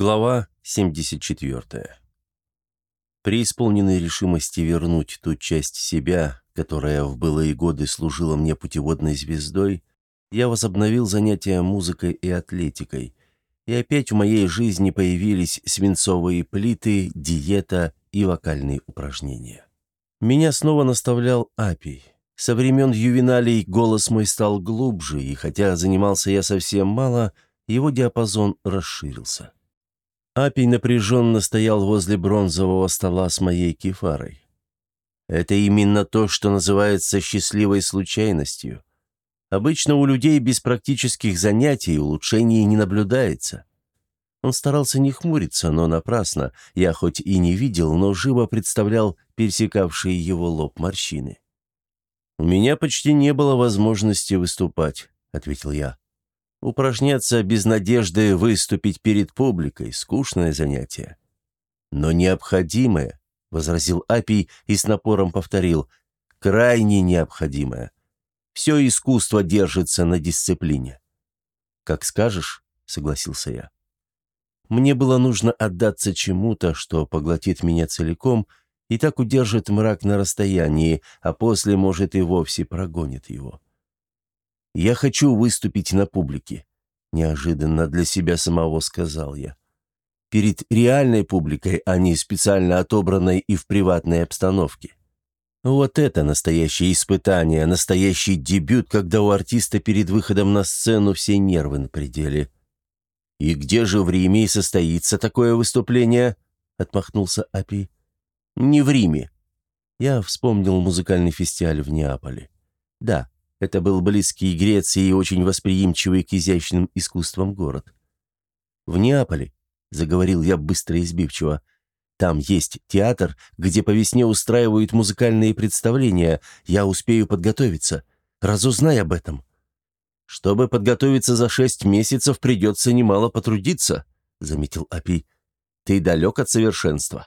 Глава 74. При исполненной решимости вернуть ту часть себя, которая в былые годы служила мне путеводной звездой, я возобновил занятия музыкой и атлетикой, и опять в моей жизни появились свинцовые плиты, диета и вокальные упражнения. Меня снова наставлял Апий. Со времен ювеналий голос мой стал глубже, и хотя занимался я совсем мало, его диапазон расширился. Апий напряженно стоял возле бронзового стола с моей кефарой. Это именно то, что называется счастливой случайностью. Обычно у людей без практических занятий улучшений не наблюдается. Он старался не хмуриться, но напрасно. Я хоть и не видел, но живо представлял пересекавшие его лоб морщины. «У меня почти не было возможности выступать», — ответил я. Упражняться без надежды выступить перед публикой – скучное занятие. Но необходимое, – возразил Апий и с напором повторил, – крайне необходимое. Все искусство держится на дисциплине. «Как скажешь», — согласился я. Мне было нужно отдаться чему-то, что поглотит меня целиком и так удержит мрак на расстоянии, а после, может, и вовсе прогонит его. «Я хочу выступить на публике», — неожиданно для себя самого сказал я. «Перед реальной публикой, а не специально отобранной и в приватной обстановке. Вот это настоящее испытание, настоящий дебют, когда у артиста перед выходом на сцену все нервы на пределе». «И где же в Риме и состоится такое выступление?» — отмахнулся Апи. «Не в Риме». Я вспомнил музыкальный фестиваль в Неаполе. Да, это был близкий Греции и очень восприимчивый к изящным искусствам город. «В Неаполе», — заговорил я быстро и избивчиво, — «там есть театр, где по весне устраивают музыкальные представления. Я успею подготовиться. Разузнай об этом». «Чтобы подготовиться за шесть месяцев, придется немало потрудиться», — заметил Апи. «Ты далек от совершенства».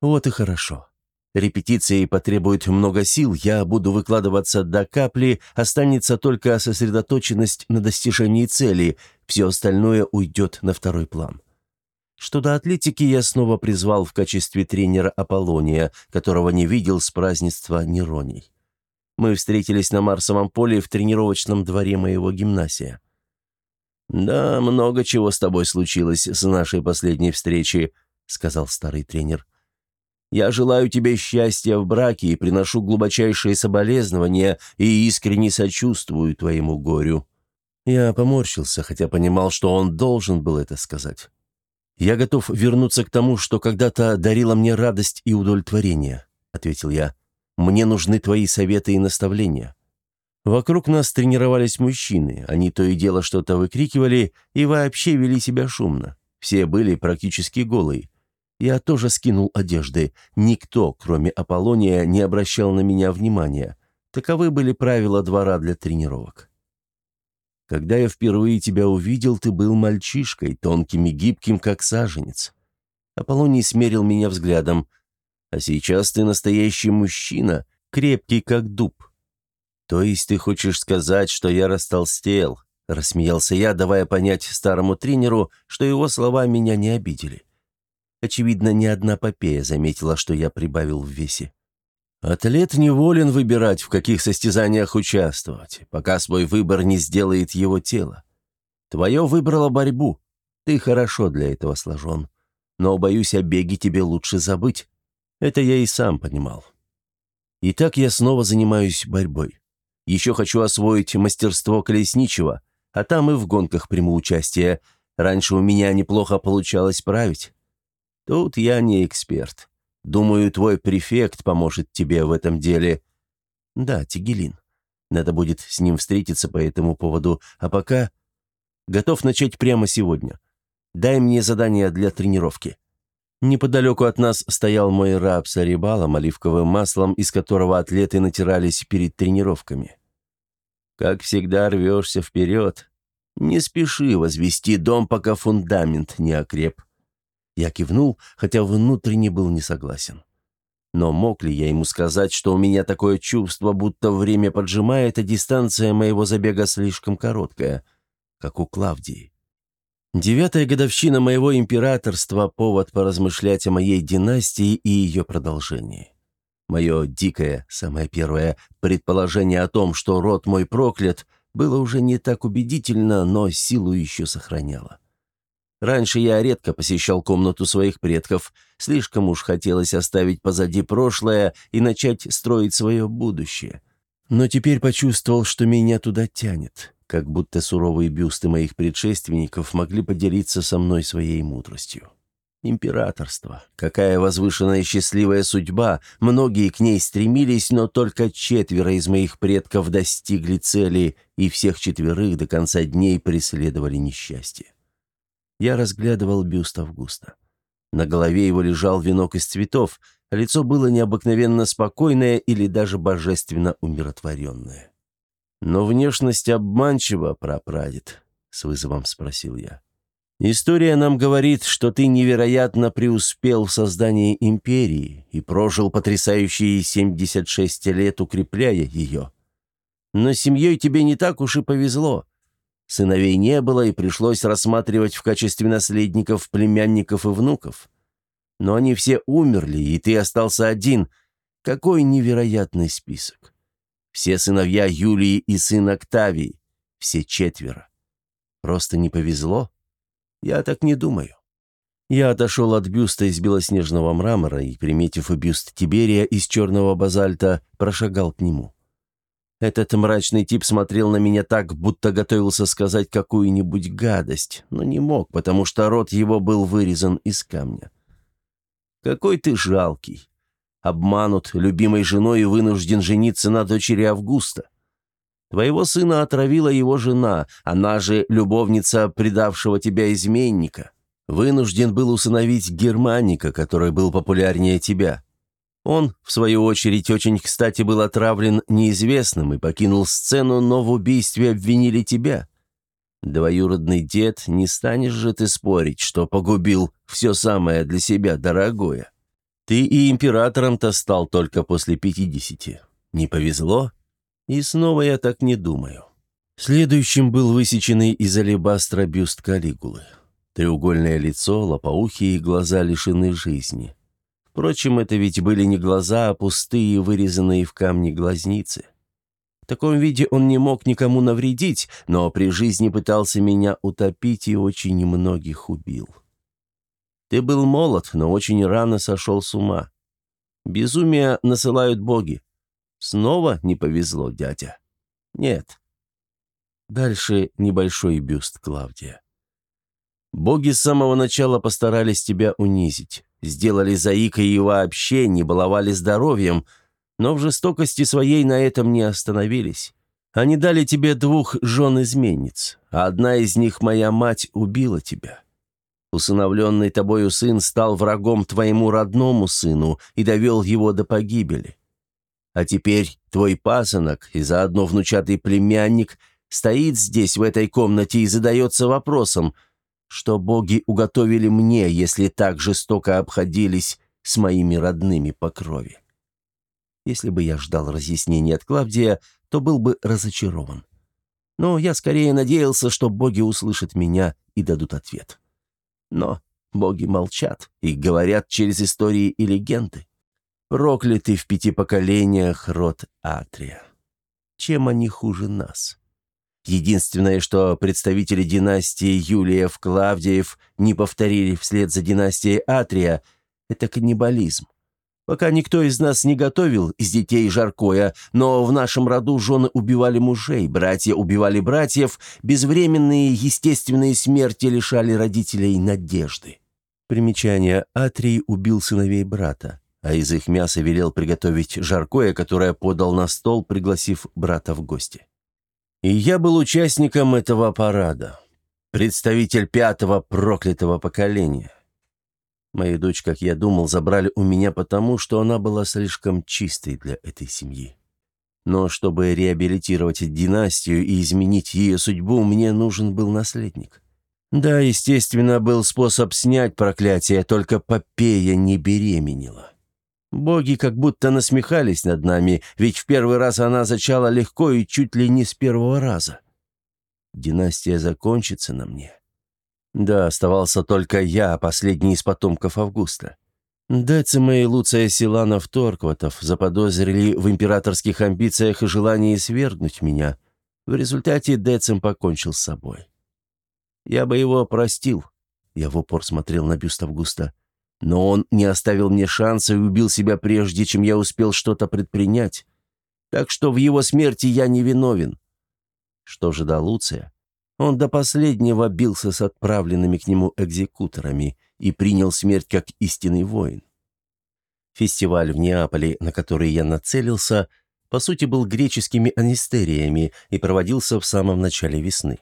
«Вот и хорошо. Репетиции потребуют много сил, я буду выкладываться до капли, останется только сосредоточенность на достижении цели, все остальное уйдет на второй план. Что до атлетики, я снова призвал в качестве тренера Аполлония, которого не видел с празднества Нероний. Мы встретились на Марсовом поле в тренировочном дворе моего гимнасия. «Да, много чего с тобой случилось с нашей последней встречи», — сказал старый тренер. Я желаю тебе счастья в браке и приношу глубочайшие соболезнования и искренне сочувствую твоему горю». Я поморщился, хотя понимал, что он должен был это сказать. «Я готов вернуться к тому, что когда-то дарило мне радость и удовлетворение», — ответил я. «Мне нужны твои советы и наставления». Вокруг нас тренировались мужчины, они то и дело что-то выкрикивали и вообще вели себя шумно. Все были практически голые. Я тоже скинул одежды. Никто, кроме Аполлония, не обращал на меня внимания. Таковы были правила двора для тренировок. Когда я впервые тебя увидел, ты был мальчишкой, тонким и гибким, как саженец. Аполлоний смерил меня взглядом. А сейчас ты настоящий мужчина, крепкий, как дуб. То есть ты хочешь сказать, что я растолстел? Рассмеялся я, давая понять старому тренеру, что его слова меня не обидели. Очевидно, ни одна попея заметила, что я прибавил в весе. Атлет неволен выбирать, в каких состязаниях участвовать, пока свой выбор не сделает его тело. Твое выбрало борьбу. Ты хорошо для этого сложен. Но, боюсь, о беге тебе лучше забыть. Это я и сам понимал. Итак, я снова занимаюсь борьбой. Еще хочу освоить мастерство колесничего, а там и в гонках приму участие. Раньше у меня неплохо получалось править. Тут я не эксперт. Думаю, твой префект поможет тебе в этом деле. Да, Тигелин. Надо будет с ним встретиться по этому поводу. А пока... Готов начать прямо сегодня. Дай мне задание для тренировки. Неподалеку от нас стоял мой раб с арибалом, оливковым маслом, из которого атлеты натирались перед тренировками. Как всегда рвешься вперед. Не спеши возвести дом, пока фундамент не окреп. Я кивнул, хотя внутренне был не согласен. Но мог ли я ему сказать, что у меня такое чувство, будто время поджимает, а дистанция моего забега слишком короткая, как у Клавдии? Девятая годовщина моего императорства – повод поразмышлять о моей династии и ее продолжении. Мое дикое, самое первое, предположение о том, что род мой проклят, было уже не так убедительно, но силу еще сохраняло. Раньше я редко посещал комнату своих предков, слишком уж хотелось оставить позади прошлое и начать строить свое будущее. Но теперь почувствовал, что меня туда тянет как будто суровые бюсты моих предшественников могли поделиться со мной своей мудростью. Императорство. Какая возвышенная счастливая судьба. Многие к ней стремились, но только четверо из моих предков достигли цели, и всех четверых до конца дней преследовали несчастье. Я разглядывал бюст Августа. На голове его лежал венок из цветов, а лицо было необыкновенно спокойное или даже божественно умиротворенное. «Но внешность обманчива, прапрадед», — с вызовом спросил я. «История нам говорит, что ты невероятно преуспел в создании империи и прожил потрясающие 76 лет, укрепляя ее. Но семьей тебе не так уж и повезло. Сыновей не было, и пришлось рассматривать в качестве наследников племянников и внуков. Но они все умерли, и ты остался один. Какой невероятный список!» Все сыновья Юлии и сын Октавии. Все четверо. Просто не повезло? Я так не думаю. Я отошел от бюста из белоснежного мрамора и, приметив и бюст Тиберия из черного базальта, прошагал к нему. Этот мрачный тип смотрел на меня так, будто готовился сказать какую-нибудь гадость, но не мог, потому что рот его был вырезан из камня. «Какой ты жалкий!» обманут любимой женой и вынужден жениться на дочери Августа. Твоего сына отравила его жена, она же любовница предавшего тебя изменника. Вынужден был усыновить Германика, который был популярнее тебя. Он, в свою очередь, очень кстати был отравлен неизвестным и покинул сцену, но в убийстве обвинили тебя. Двоюродный дед, не станешь же ты спорить, что погубил все самое для себя дорогое. Ты и императором-то стал только после пятидесяти. Не повезло? И снова я так не думаю. Следующим был высеченный из алебастра бюст Калигулы. Треугольное лицо, лопоухие глаза лишены жизни. Впрочем, это ведь были не глаза, а пустые, вырезанные в камне глазницы. В таком виде он не мог никому навредить, но при жизни пытался меня утопить и очень многих убил. Ты был молод, но очень рано сошел с ума. Безумие насылают боги. Снова не повезло, дядя? Нет. Дальше небольшой бюст Клавдия. Боги с самого начала постарались тебя унизить, сделали заикой и вообще не баловали здоровьем, но в жестокости своей на этом не остановились. Они дали тебе двух жен-изменниц, а одна из них, моя мать, убила тебя. Усыновленный тобою сын стал врагом твоему родному сыну и довел его до погибели. А теперь твой пасынок и заодно внучатый племянник стоит здесь, в этой комнате, и задается вопросом, что боги уготовили мне, если так жестоко обходились с моими родными по крови. Если бы я ждал разъяснений от Клавдия, то был бы разочарован. Но я скорее надеялся, что боги услышат меня и дадут ответ. Но боги молчат и говорят через истории и легенды. Проклятый в пяти поколениях род Атрия. Чем они хуже нас? Единственное, что представители династии Юлиев-Клавдиев не повторили вслед за династией Атрия, это каннибализм. Пока никто из нас не готовил из детей жаркое, но в нашем роду жены убивали мужей, братья убивали братьев, безвременные естественные смерти лишали родителей надежды. Примечание. Атрий убил сыновей брата, а из их мяса велел приготовить жаркое, которое подал на стол, пригласив брата в гости. И я был участником этого парада, представитель пятого проклятого поколения. Мою дочь, как я думал, забрали у меня потому, что она была слишком чистой для этой семьи. Но чтобы реабилитировать династию и изменить ее судьбу, мне нужен был наследник. Да, естественно, был способ снять проклятие, только Попея не беременела. Боги как будто насмехались над нами, ведь в первый раз она зачала легко и чуть ли не с первого раза. Династия закончится на мне. Да, оставался только я, последний из потомков Августа. Децима и Луция Силанов Торкватов заподозрили в императорских амбициях и желании свергнуть меня. В результате Децим покончил с собой. Я бы его простил. Я в упор смотрел на бюст Августа. Но он не оставил мне шанса и убил себя прежде, чем я успел что-то предпринять. Так что в его смерти я не виновен. Что же до Луция? Он до последнего бился с отправленными к нему экзекуторами и принял смерть как истинный воин. Фестиваль в Неаполе, на который я нацелился, по сути был греческими анистериями и проводился в самом начале весны.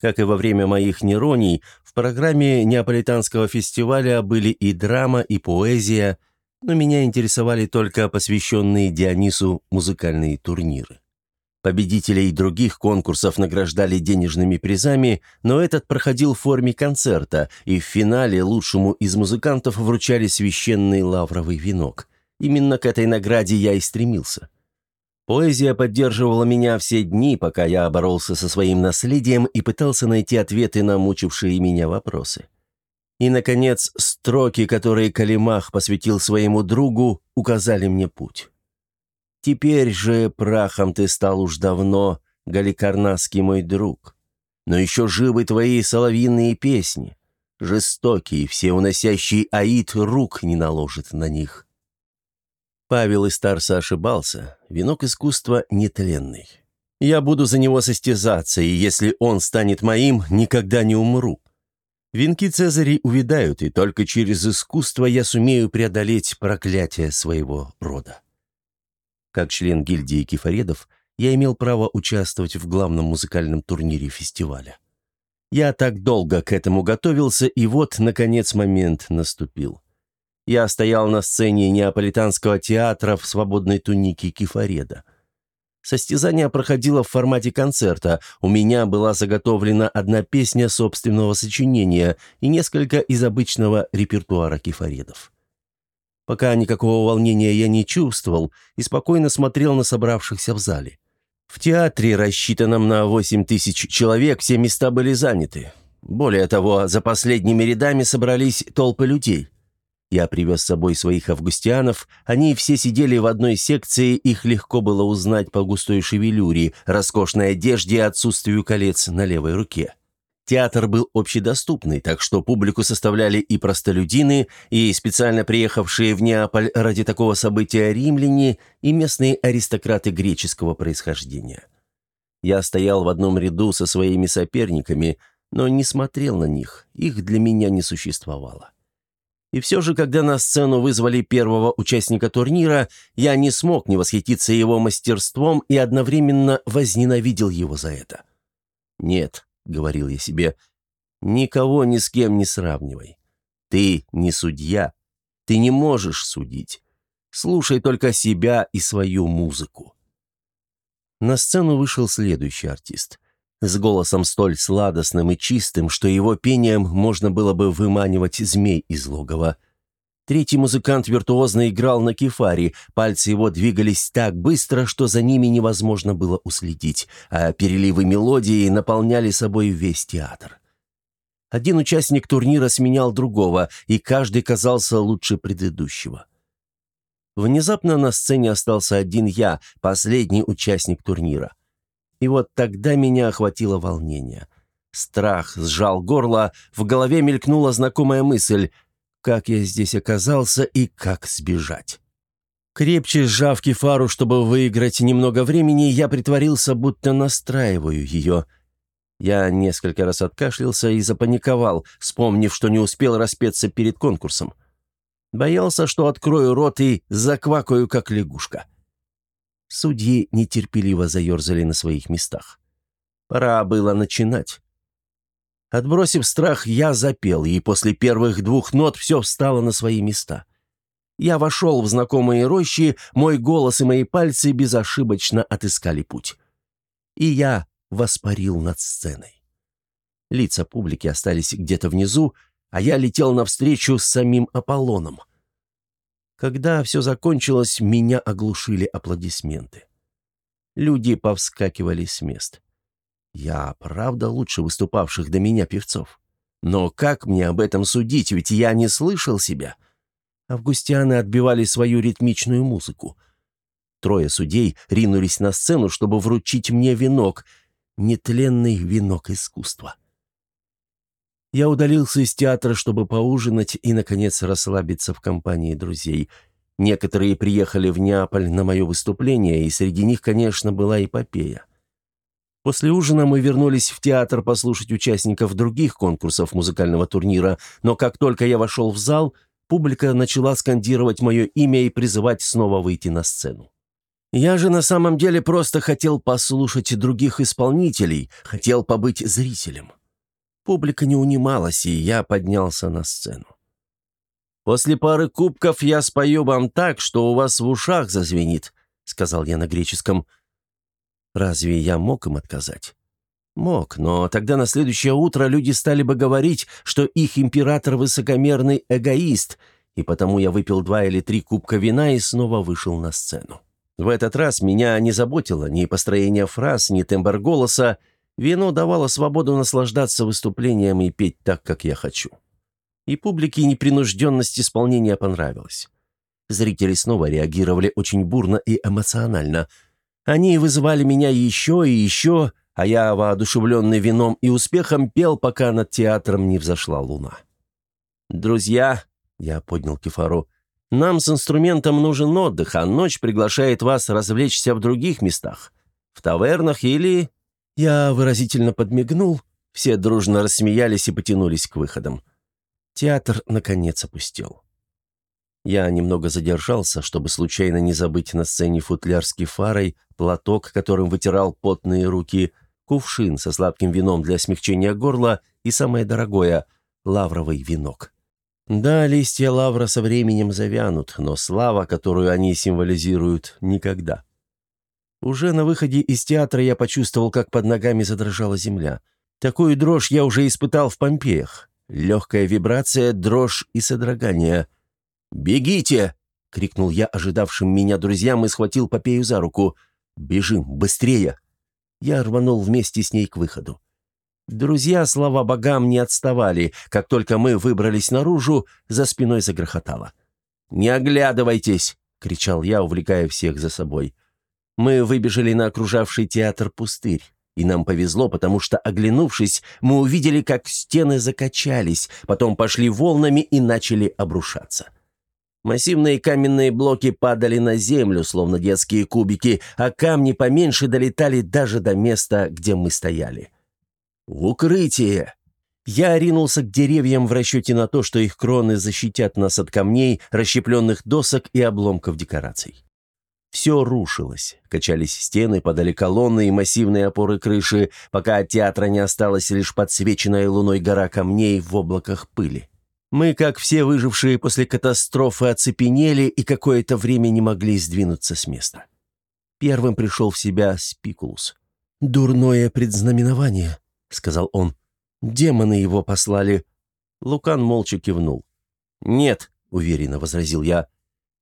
Как и во время моих нероний, в программе неаполитанского фестиваля были и драма, и поэзия, но меня интересовали только посвященные Дионису музыкальные турниры. Победителей других конкурсов награждали денежными призами, но этот проходил в форме концерта, и в финале лучшему из музыкантов вручали священный лавровый венок. Именно к этой награде я и стремился. Поэзия поддерживала меня все дни, пока я боролся со своим наследием и пытался найти ответы на мучившие меня вопросы. И, наконец, строки, которые Калимах посвятил своему другу, указали мне путь. Теперь же прахом ты стал уж давно, Галикарнасский мой друг. Но еще живы твои соловьиные песни. Жестокие, все уносящие аид рук не наложит на них. Павел из Старса ошибался. Венок искусства нетленный. Я буду за него состязаться, и если он станет моим, никогда не умру. Венки Цезарей увядают, и только через искусство я сумею преодолеть проклятие своего рода. Как член гильдии кефаредов, я имел право участвовать в главном музыкальном турнире фестиваля. Я так долго к этому готовился, и вот, наконец, момент наступил. Я стоял на сцене Неаполитанского театра в свободной тунике кефареда. Состязание проходило в формате концерта. У меня была заготовлена одна песня собственного сочинения и несколько из обычного репертуара кефаредов. Пока никакого волнения я не чувствовал и спокойно смотрел на собравшихся в зале. В театре, рассчитанном на 8 тысяч человек, все места были заняты. Более того, за последними рядами собрались толпы людей. Я привез с собой своих августианов, они все сидели в одной секции, их легко было узнать по густой шевелюре, роскошной одежде и отсутствию колец на левой руке. Театр был общедоступный, так что публику составляли и простолюдины, и специально приехавшие в Неаполь ради такого события римляне, и местные аристократы греческого происхождения. Я стоял в одном ряду со своими соперниками, но не смотрел на них, их для меня не существовало. И все же, когда на сцену вызвали первого участника турнира, я не смог не восхититься его мастерством и одновременно возненавидел его за это. Нет, — говорил я себе, — «никого ни с кем не сравнивай. Ты не судья, ты не можешь судить. Слушай только себя и свою музыку». На сцену вышел следующий артист. С голосом столь сладостным и чистым, что его пением можно было бы выманивать змей из логова. Третий музыкант виртуозно играл на кефаре, пальцы его двигались так быстро, что за ними невозможно было уследить, а переливы мелодии наполняли собой весь театр. Один участник турнира сменял другого, и каждый казался лучше предыдущего. Внезапно на сцене остался один я, последний участник турнира. И вот тогда меня охватило волнение. Страх сжал горло, в голове мелькнула знакомая мысль — как я здесь оказался и как сбежать. Крепче сжав кефару, чтобы выиграть немного времени, я притворился, будто настраиваю ее. Я несколько раз откашлялся и запаниковал, вспомнив, что не успел распеться перед конкурсом. Боялся, что открою рот и заквакаю, как лягушка. Судьи нетерпеливо заерзали на своих местах. Пора было начинать. Отбросив страх, я запел, и после первых двух нот все встало на свои места. Я вошел в знакомые рощи, мой голос и мои пальцы безошибочно отыскали путь. И я воспарил над сценой. Лица публики остались где-то внизу, а я летел навстречу с самим Аполлоном. Когда все закончилось, меня оглушили аплодисменты. Люди повскакивали с мест. Я, правда, лучше выступавших до меня певцов. Но как мне об этом судить, ведь я не слышал себя? Августианы отбивали свою ритмичную музыку. Трое судей ринулись на сцену, чтобы вручить мне венок, нетленный венок искусства. Я удалился из театра, чтобы поужинать и, наконец, расслабиться в компании друзей. Некоторые приехали в Неаполь на мое выступление, и среди них, конечно, была эпопея. После ужина мы вернулись в театр послушать участников других конкурсов музыкального турнира, но как только я вошел в зал, публика начала скандировать мое имя и призывать снова выйти на сцену. Я же на самом деле просто хотел послушать других исполнителей, хотел побыть зрителем. Публика не унималась, и я поднялся на сцену. «После пары кубков я спою вам так, что у вас в ушах зазвенит», — сказал я на греческом. Разве я мог им отказать? Мог, но тогда на следующее утро люди стали бы говорить, что их император высокомерный эгоист, и потому я выпил два или три кубка вина и снова вышел на сцену. В этот раз меня не заботило ни построение фраз, ни тембр голоса. Вино давало свободу наслаждаться выступлением и петь так, как я хочу. И публике непринужденность исполнения понравилась. Зрители снова реагировали очень бурно и эмоционально. Они вызывали меня еще и еще, а я, воодушевленный вином и успехом, пел, пока над театром не взошла луна. «Друзья», — я поднял кефару, нам с инструментом нужен отдых, а ночь приглашает вас развлечься в других местах. В тавернах или...» Я выразительно подмигнул, все дружно рассмеялись и потянулись к выходам. Театр, наконец, опустел. Я немного задержался, чтобы случайно не забыть на сцене футляр с кефарой, платок, которым вытирал потные руки, кувшин со сладким вином для смягчения горла и, самое дорогое, лавровый венок. Да, листья лавра со временем завянут, но слава, которую они символизируют, никогда. Уже на выходе из театра я почувствовал, как под ногами задрожала земля. Такую дрожь я уже испытал в Помпеях. Легкая вибрация, дрожь и содрогание. «Бегите!» — крикнул я ожидавшим меня друзьям и схватил Попею за руку. «Бежим, быстрее!» Я рванул вместе с ней к выходу. Друзья, слава богам, не отставали. Как только мы выбрались наружу, за спиной загрохотало. «Не оглядывайтесь!» — кричал я, увлекая всех за собой. Мы выбежали на окружавший театр пустырь. И нам повезло, потому что, оглянувшись, мы увидели, как стены закачались, потом пошли волнами и начали обрушаться. Массивные каменные блоки падали на землю, словно детские кубики, а камни поменьше долетали даже до места, где мы стояли. «В укрытие!» Я ринулся к деревьям в расчете на то, что их кроны защитят нас от камней, расщепленных досок и обломков декораций. Все рушилось. Качались стены, подали колонны и массивные опоры крыши, пока от театра не осталась лишь подсвеченная луной гора камней в облаках пыли. Мы, как все выжившие после катастрофы, оцепенели и какое-то время не могли сдвинуться с места. Первым пришел в себя Спикулус. «Дурное предзнаменование», — сказал он. «Демоны его послали». Лукан молча кивнул. «Нет», — уверенно возразил я.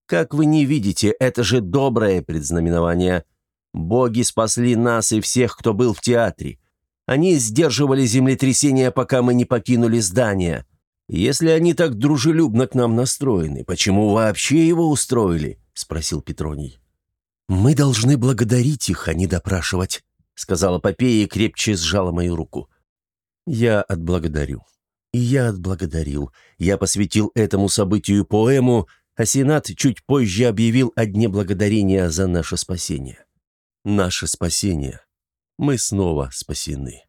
«Как вы не видите, это же доброе предзнаменование. Боги спасли нас и всех, кто был в театре. Они сдерживали землетрясение, пока мы не покинули здание. Если они так дружелюбно к нам настроены, почему вообще его устроили?» — спросил Петроний. «Мы должны благодарить их, а не допрашивать», — сказала Попея и крепче сжала мою руку. «Я отблагодарю». И я отблагодарил. Я посвятил этому событию поэму, а Сенат чуть позже объявил о дне благодарения за наше спасение. Наше спасение. Мы снова спасены.